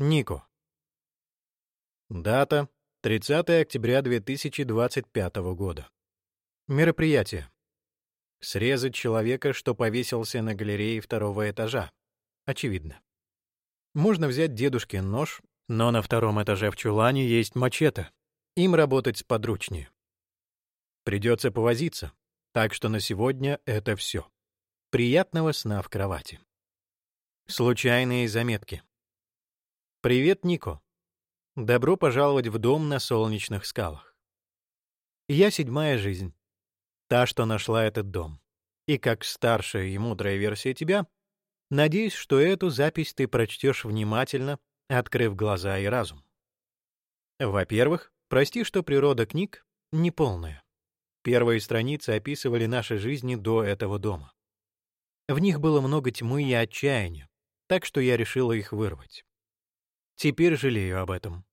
Нико. Дата 30 октября 2025 года. Мероприятие. Срезать человека, что повесился на галерее второго этажа. Очевидно. Можно взять дедушкин нож, но на втором этаже в чулане есть мачете. Им работать подручнее. Придется повозиться, так что на сегодня это все. Приятного сна в кровати. Случайные заметки. Привет, Нико. Добро пожаловать в дом на солнечных скалах. Я седьмая жизнь. Та, что нашла этот дом. И как старшая и мудрая версия тебя, надеюсь, что эту запись ты прочтешь внимательно, открыв глаза и разум. Во-первых, прости, что природа книг неполная. Первые страницы описывали наши жизни до этого дома. В них было много тьмы и отчаяния, так что я решила их вырвать. Теперь жалею об этом.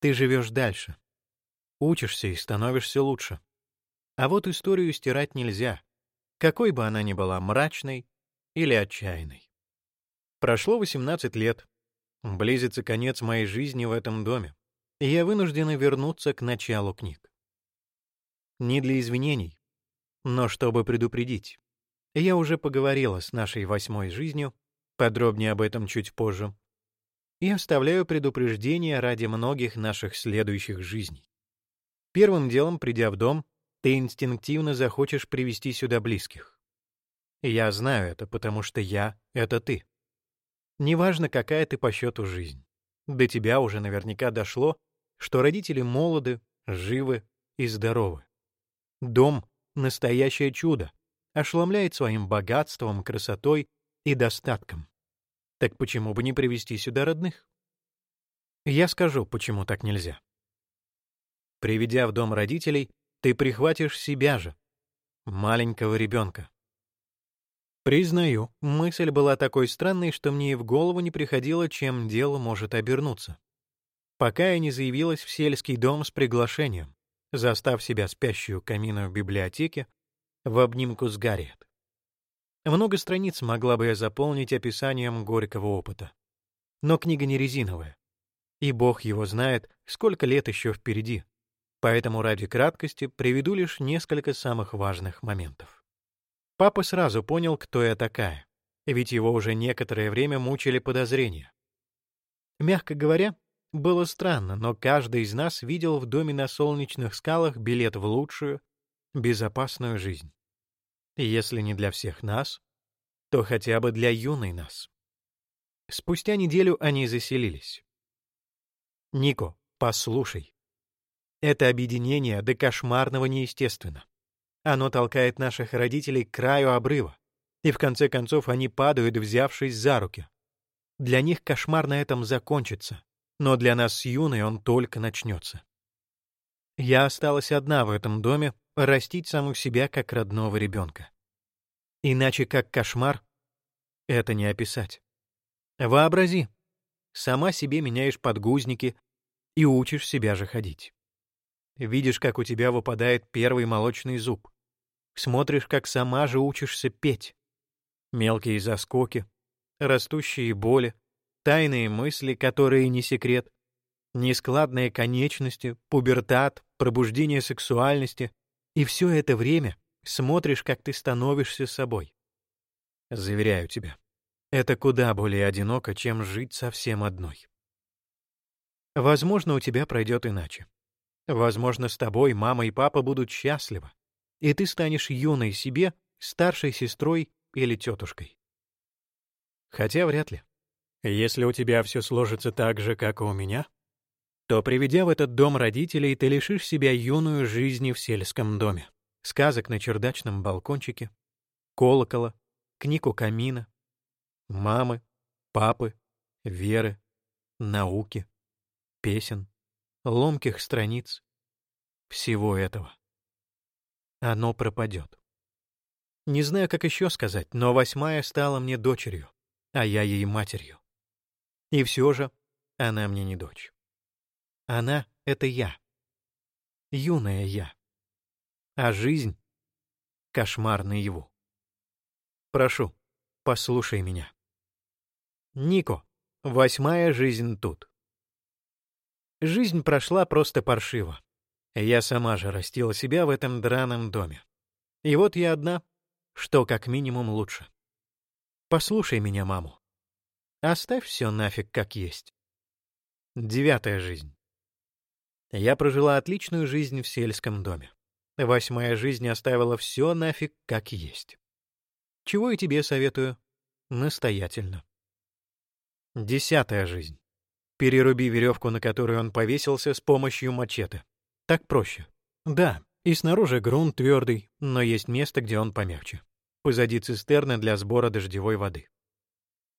Ты живешь дальше. Учишься и становишься лучше. А вот историю стирать нельзя, какой бы она ни была мрачной или отчаянной. Прошло 18 лет. Близится конец моей жизни в этом доме, и я вынуждена вернуться к началу книг. Не для извинений, но чтобы предупредить. Я уже поговорила с нашей восьмой жизнью, подробнее об этом чуть позже, и оставляю предупреждение ради многих наших следующих жизней. Первым делом, придя в дом, ты инстинктивно захочешь привести сюда близких. Я знаю это, потому что я — это ты. Неважно, какая ты по счету жизнь. До тебя уже наверняка дошло, что родители молоды, живы и здоровы. Дом — настоящее чудо, ошеломляет своим богатством, красотой и достатком. Так почему бы не привести сюда родных? Я скажу, почему так нельзя. Приведя в дом родителей, ты прихватишь себя же, маленького ребенка. Признаю, мысль была такой странной, что мне и в голову не приходило, чем дело может обернуться. Пока я не заявилась в сельский дом с приглашением, застав себя спящую камину в библиотеке в обнимку с Гарриет. Много страниц могла бы я заполнить описанием горького опыта. Но книга не резиновая. И бог его знает, сколько лет еще впереди. Поэтому ради краткости приведу лишь несколько самых важных моментов. Папа сразу понял, кто я такая, ведь его уже некоторое время мучили подозрения. Мягко говоря, было странно, но каждый из нас видел в доме на солнечных скалах билет в лучшую, безопасную жизнь. Если не для всех нас, то хотя бы для юной нас. Спустя неделю они заселились. «Нико, послушай. Это объединение до кошмарного неестественно. Оно толкает наших родителей к краю обрыва, и в конце концов они падают, взявшись за руки. Для них кошмар на этом закончится, но для нас с юной он только начнется. Я осталась одна в этом доме, растить саму себя как родного ребенка. Иначе как кошмар это не описать. Вообрази, сама себе меняешь подгузники и учишь себя же ходить. Видишь, как у тебя выпадает первый молочный зуб. Смотришь, как сама же учишься петь. Мелкие заскоки, растущие боли, тайные мысли, которые не секрет, нескладные конечности, пубертат, пробуждение сексуальности, и все это время смотришь, как ты становишься собой. Заверяю тебя, это куда более одиноко, чем жить совсем одной. Возможно, у тебя пройдет иначе. Возможно, с тобой мама и папа будут счастливы, и ты станешь юной себе, старшей сестрой или тетушкой. Хотя вряд ли. Если у тебя все сложится так же, как и у меня, то, приведя в этот дом родителей, ты лишишь себя юную жизни в сельском доме, сказок на чердачном балкончике, колокола, книг у камина, мамы, папы, веры, науки, песен, ломких страниц, всего этого. Оно пропадет. Не знаю, как еще сказать, но восьмая стала мне дочерью, а я ей матерью. И все же она мне не дочь. Она — это я. Юная я. А жизнь — кошмар наяву. Прошу, послушай меня. Нико, Восьмая жизнь тут. Жизнь прошла просто паршиво. Я сама же растила себя в этом драном доме. И вот я одна, что как минимум лучше. Послушай меня, маму. Оставь все нафиг как есть. Девятая жизнь. Я прожила отличную жизнь в сельском доме. Восьмая жизнь оставила все нафиг как есть. Чего и тебе советую. Настоятельно. Десятая жизнь. Переруби веревку, на которую он повесился, с помощью мачете. Так проще. Да, и снаружи грунт твердый, но есть место, где он помягче. Позади цистерны для сбора дождевой воды.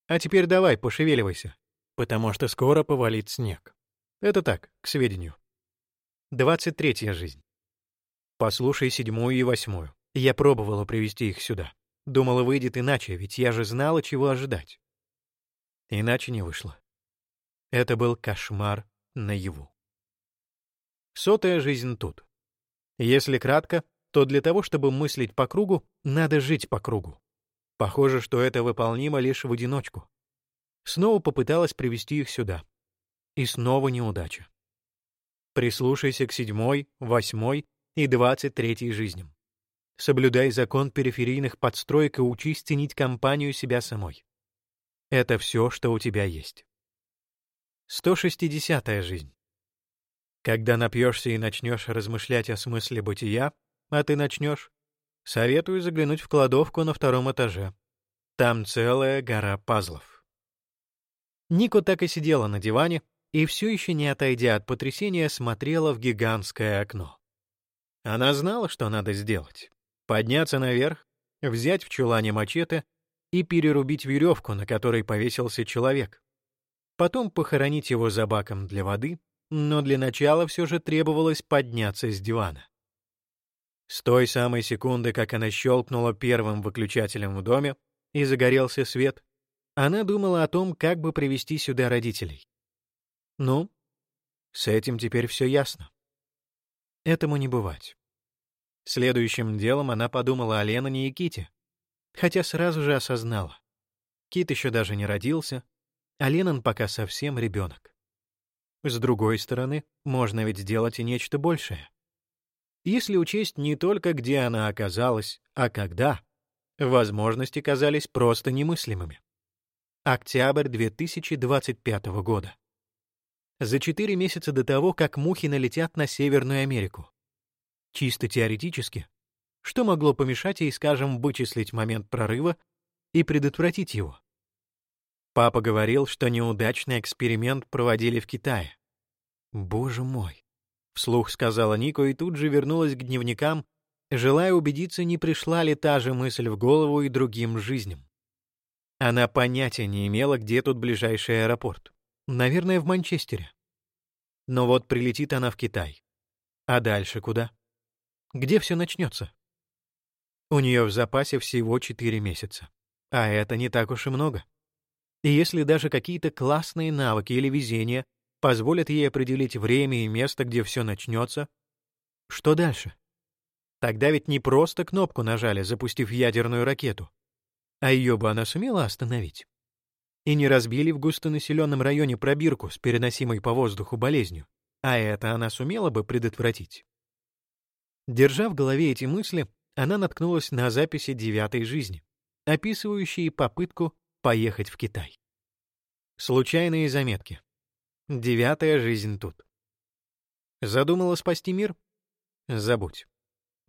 А теперь давай, пошевеливайся, потому что скоро повалит снег. Это так, к сведению. Двадцать третья жизнь. Послушай седьмую и восьмую. Я пробовала привести их сюда. Думала, выйдет иначе, ведь я же знала, чего ожидать. Иначе не вышло. Это был кошмар наяву. Сотая жизнь тут. Если кратко, то для того, чтобы мыслить по кругу, надо жить по кругу. Похоже, что это выполнимо лишь в одиночку. Снова попыталась привести их сюда. И снова неудача. Прислушайся к седьмой, восьмой и двадцать третьей жизням. Соблюдай закон периферийных подстроек и учись ценить компанию себя самой. Это все, что у тебя есть. 160-я жизнь. Когда напьешься и начнешь размышлять о смысле бытия, а ты начнешь, советую заглянуть в кладовку на втором этаже. Там целая гора пазлов. Нико так и сидела на диване и, все еще не отойдя от потрясения, смотрела в гигантское окно. Она знала, что надо сделать. Подняться наверх, взять в чулане мачете и перерубить веревку, на которой повесился человек. Потом похоронить его за баком для воды, но для начала все же требовалось подняться с дивана. С той самой секунды, как она щелкнула первым выключателем в доме и загорелся свет, она думала о том, как бы привести сюда родителей. Ну, с этим теперь все ясно. Этому не бывать. Следующим делом она подумала о Леноне и Ките, хотя сразу же осознала. Кит еще даже не родился, а Леннон пока совсем ребенок. С другой стороны, можно ведь сделать и нечто большее. Если учесть не только, где она оказалась, а когда, возможности казались просто немыслимыми. Октябрь 2025 года. За четыре месяца до того, как мухи налетят на Северную Америку. Чисто теоретически, что могло помешать ей, скажем, вычислить момент прорыва и предотвратить его? Папа говорил, что неудачный эксперимент проводили в Китае. «Боже мой!» — вслух сказала Нико и тут же вернулась к дневникам, желая убедиться, не пришла ли та же мысль в голову и другим жизням. Она понятия не имела, где тут ближайший аэропорт. Наверное, в Манчестере. Но вот прилетит она в Китай. А дальше куда? Где все начнется? У нее в запасе всего четыре месяца. А это не так уж и много. И если даже какие-то классные навыки или везение позволят ей определить время и место, где все начнется, что дальше? Тогда ведь не просто кнопку нажали, запустив ядерную ракету, а ее бы она сумела остановить. И не разбили в густонаселенном районе пробирку с переносимой по воздуху болезнью, а это она сумела бы предотвратить. Держа в голове эти мысли, она наткнулась на записи девятой жизни, описывающие попытку поехать в Китай. Случайные заметки. Девятая жизнь тут. Задумала спасти мир? Забудь.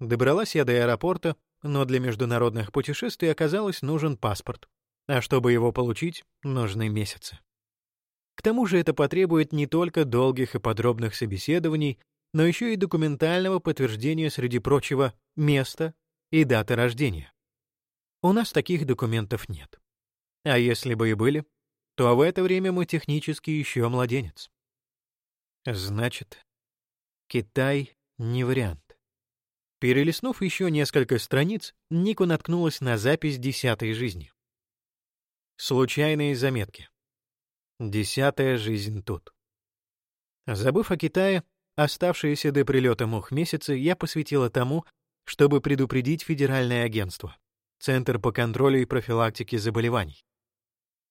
Добралась я до аэропорта, но для международных путешествий оказалось нужен паспорт, а чтобы его получить, нужны месяцы. К тому же это потребует не только долгих и подробных собеседований, но еще и документального подтверждения, среди прочего, места и даты рождения. У нас таких документов нет. А если бы и были, то в это время мы технически еще младенец. Значит, Китай не вариант. Перелистнув еще несколько страниц, Нику наткнулась на запись десятой жизни. Случайные заметки. Десятая жизнь тут. Забыв о Китае, оставшиеся до прилета мух месяцы я посвятила тому, чтобы предупредить Федеральное агентство, Центр по контролю и профилактике заболеваний.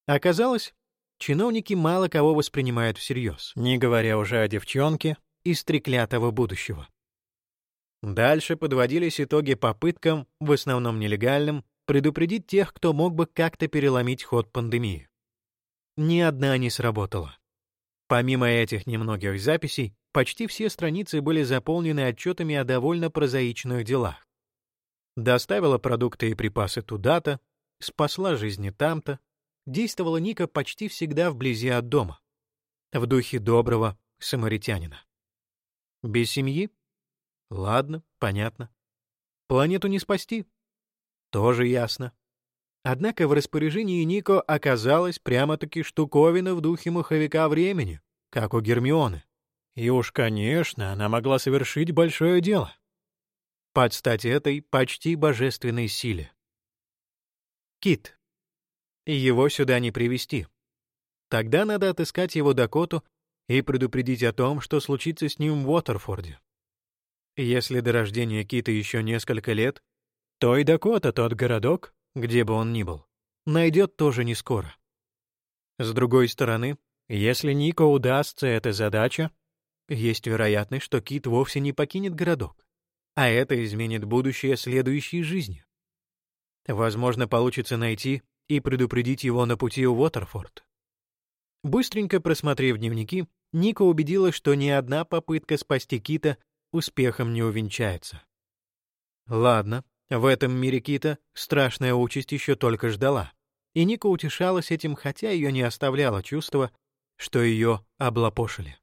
Оказалось, чиновники мало кого воспринимают всерьез, не говоря уже о девчонке из треклятого будущего. Дальше подводились итоги попыткам, в основном нелегальным, предупредить тех, кто мог бы как-то переломить ход пандемии. Ни одна не сработала. Помимо этих немногих записей, почти все страницы были заполнены отчетами о довольно прозаичных делах. Доставила продукты и припасы туда-то, спасла жизни там-то, действовала Ника почти всегда вблизи от дома, в духе доброго самаритянина. Без семьи? Ладно, понятно. Планету не спасти? Тоже ясно. Однако в распоряжении Нико оказалась прямо-таки штуковина в духе маховика времени, как у Гермионы. И уж, конечно, она могла совершить большое дело. Под стать этой почти божественной силе. Кит. Его сюда не привести. Тогда надо отыскать его Дакоту и предупредить о том, что случится с ним в Уотерфорде. Если до рождения Кита еще несколько лет, то и Дакота, тот городок, где бы он ни был, найдет тоже не скоро. С другой стороны, если Нико удастся эта задача, есть вероятность, что Кит вовсе не покинет городок, а это изменит будущее следующей жизни. Возможно, получится найти и предупредить его на пути в Уотерфорд. Быстренько просмотрев дневники, Ника убедилась, что ни одна попытка спасти Кита успехом не увенчается. Ладно, в этом мире Кита страшная участь еще только ждала, и Ника утешалась этим, хотя ее не оставляло чувство, что ее облапошили.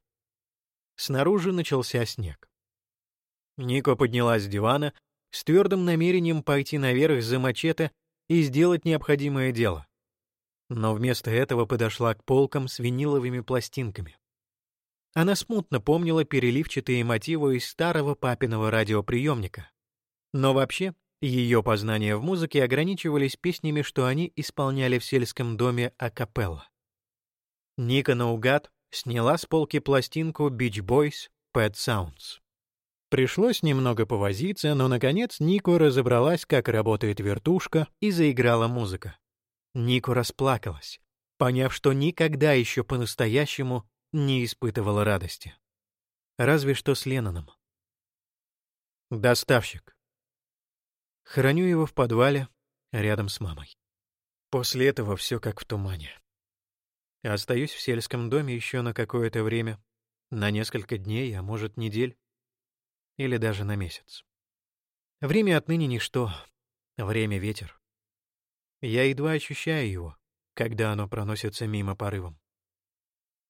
Снаружи начался снег. Ника поднялась с дивана с твердым намерением пойти наверх за мачете и сделать необходимое дело. Но вместо этого подошла к полкам с виниловыми пластинками. Она смутно помнила переливчатые мотивы из старого папиного радиоприемника. Но вообще, ее познания в музыке ограничивались песнями, что они исполняли в сельском доме акапелла. Ника наугад сняла с полки пластинку Beach Boys Pet Sounds. Пришлось немного повозиться, но, наконец, Нико разобралась, как работает вертушка, и заиграла музыка. Нико расплакалась, поняв, что никогда еще по-настоящему не испытывала радости. Разве что с Ленноном. Доставщик. Храню его в подвале, рядом с мамой. После этого все как в тумане. Остаюсь в сельском доме еще на какое-то время, на несколько дней, а может, недель, или даже на месяц. Время отныне ничто, время — ветер. Я едва ощущаю его, когда оно проносится мимо порывом.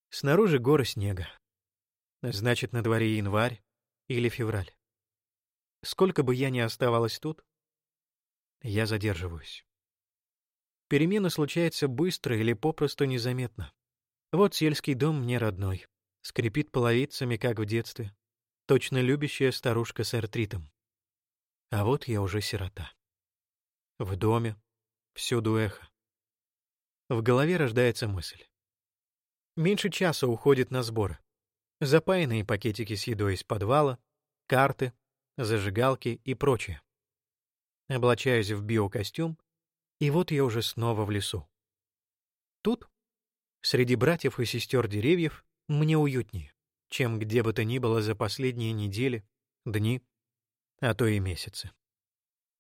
Снаружи горы снега. Значит, на дворе январь или февраль. Сколько бы я ни оставалась тут, я задерживаюсь. Перемена случается быстро или попросту незаметно. Вот сельский дом мне родной. Скрипит половицами, как в детстве. Точно любящая старушка с артритом. А вот я уже сирота. В доме, всюду эхо. В голове рождается мысль. Меньше часа уходит на сборы. Запаянные пакетики с едой из подвала, карты, зажигалки и прочее. Облачаюсь в биокостюм, и вот я уже снова в лесу. Тут, среди братьев и сестер деревьев, мне уютнее, чем где бы то ни было за последние недели, дни, а то и месяцы.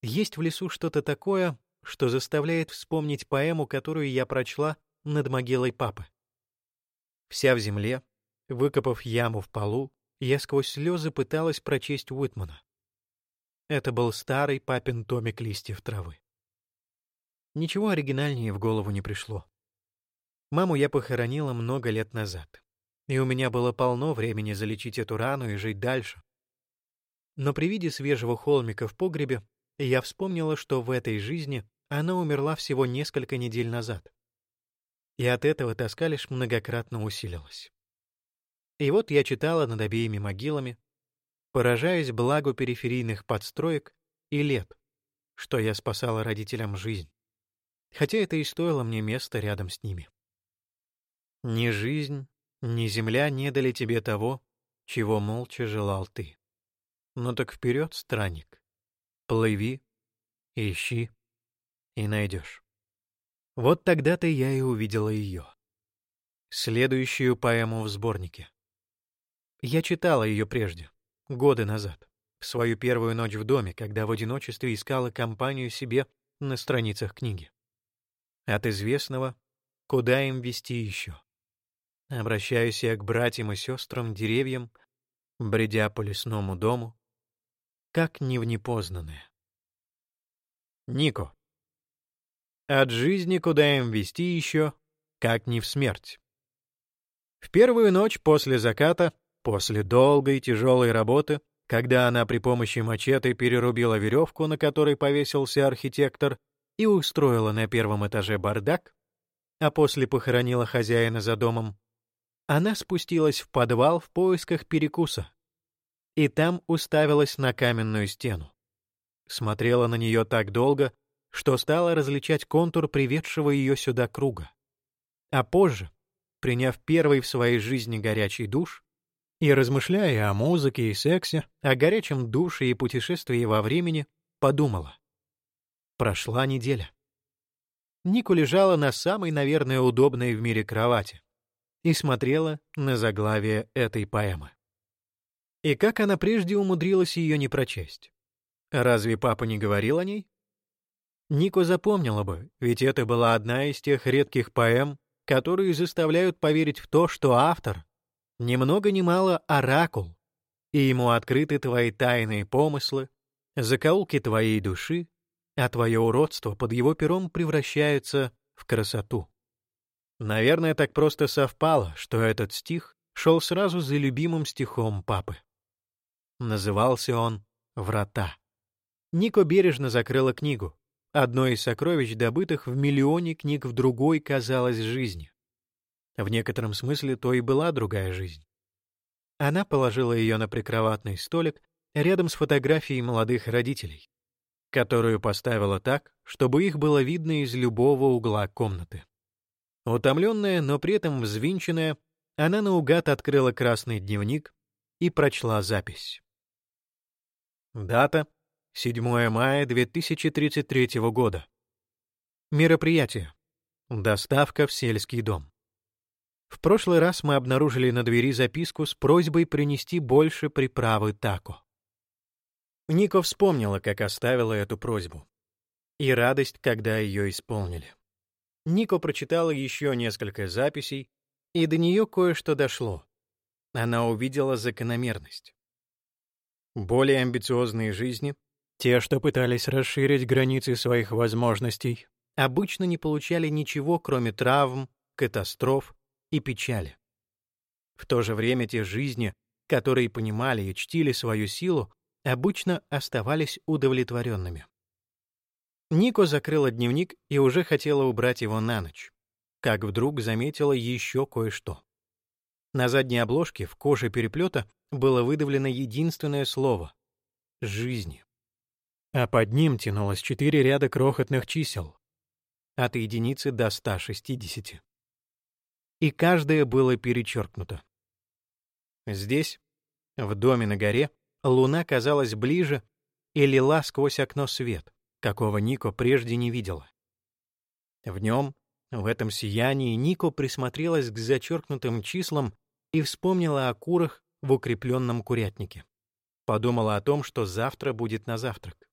Есть в лесу что-то такое, что заставляет вспомнить поэму, которую я прочла над могилой папы. Вся в земле, выкопав яму в полу, я сквозь слезы пыталась прочесть Уитмана. Это был старый папин томик листьев травы. Ничего оригинальнее в голову не пришло. Маму я похоронила много лет назад, и у меня было полно времени залечить эту рану и жить дальше. Но при виде свежего холмика в погребе я вспомнила, что в этой жизни она умерла всего несколько недель назад и от этого тоска лишь многократно усилилась. И вот я читала над обеими могилами, поражаясь благу периферийных подстроек и лет, что я спасала родителям жизнь, хотя это и стоило мне места рядом с ними. Ни жизнь, ни земля не дали тебе того, чего молча желал ты. Ну так вперед, странник, плыви, ищи и найдешь. Вот тогда-то я и увидела ее. следующую поэму в сборнике. Я читала ее прежде, годы назад, в свою первую ночь в доме, когда в одиночестве искала компанию себе на страницах книги. От известного «Куда им вести еще?» Обращаюсь я к братьям и сестрам, деревьям, бредя по лесному дому, как не в непознанное. Нико. От жизни куда им вести еще, как не в смерть. В первую ночь после заката, после долгой тяжелой работы, когда она при помощи мачете перерубила веревку, на которой повесился архитектор, и устроила на первом этаже бардак, а после похоронила хозяина за домом, она спустилась в подвал в поисках перекуса. И там уставилась на каменную стену. Смотрела на нее так долго, что стала различать контур приведшего ее сюда круга. А позже, приняв первый в своей жизни горячий душ и размышляя о музыке и сексе, о горячем душе и путешествии во времени, подумала. Прошла неделя. Нику лежала на самой, наверное, удобной в мире кровати и смотрела на заглавие этой поэмы. И как она прежде умудрилась ее не прочесть? Разве папа не говорил о ней? Нико запомнила бы, ведь это была одна из тех редких поэм, которые заставляют поверить в то, что автор ни много ни мало оракул, и ему открыты твои тайные помыслы, закоулки твоей души, а твое уродство под его пером превращается в красоту. Наверное, так просто совпало, что этот стих шел сразу за любимым стихом папы. Назывался он «Врата». Нико бережно закрыла книгу. Одно из сокровищ, добытых в миллионе книг в другой, казалось жизни. В некотором смысле то и была другая жизнь. Она положила ее на прикроватный столик рядом с фотографией молодых родителей, которую поставила так, чтобы их было видно из любого угла комнаты. Утомленная, но при этом взвинченная, она наугад открыла красный дневник и прочла запись. Дата — 7 мая 2033 года. Мероприятие. Доставка в сельский дом. В прошлый раз мы обнаружили на двери записку с просьбой принести больше приправы тако. Нико вспомнила, как оставила эту просьбу. И радость, когда ее исполнили. Нико прочитала еще несколько записей, и до нее кое-что дошло. Она увидела закономерность. Более амбициозные жизни, те, что пытались расширить границы своих возможностей, обычно не получали ничего, кроме травм, катастроф и печали. В то же время те жизни, которые понимали и чтили свою силу, обычно оставались удовлетворенными. Нико закрыла дневник и уже хотела убрать его на ночь, как вдруг заметила еще кое-что. На задней обложке в коже переплета было выдавлено единственное слово — «жизни». А под ним тянулось четыре ряда крохотных чисел, от единицы до 160. И каждое было перечеркнуто. Здесь, в доме на горе, луна казалась ближе и лила сквозь окно свет какого Нико прежде не видела. В нем, в этом сиянии, Нико присмотрелась к зачеркнутым числам и вспомнила о курах в укрепленном курятнике. Подумала о том, что завтра будет на завтрак.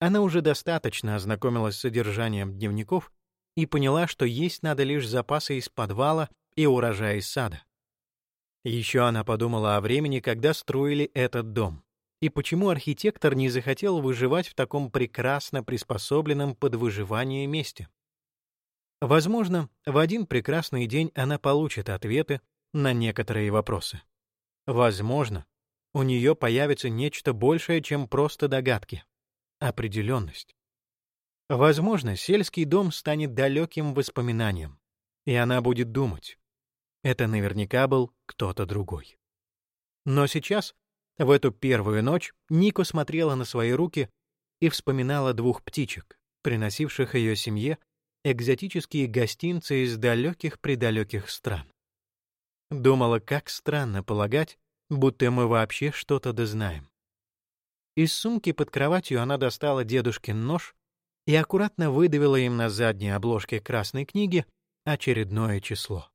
Она уже достаточно ознакомилась с содержанием дневников и поняла, что есть надо лишь запасы из подвала и урожай из сада. Еще она подумала о времени, когда строили этот дом и почему архитектор не захотел выживать в таком прекрасно приспособленном под выживание месте. Возможно, в один прекрасный день она получит ответы на некоторые вопросы. Возможно, у нее появится нечто большее, чем просто догадки. Определенность. Возможно, сельский дом станет далеким воспоминанием, и она будет думать. Это наверняка был кто-то другой. Но сейчас в эту первую ночь Нико смотрела на свои руки и вспоминала двух птичек, приносивших ее семье экзотические гостинцы из далеких-предалеких стран. Думала, как странно полагать, будто мы вообще что-то дознаем. Из сумки под кроватью она достала дедушкин нож и аккуратно выдавила им на задней обложке красной книги очередное число.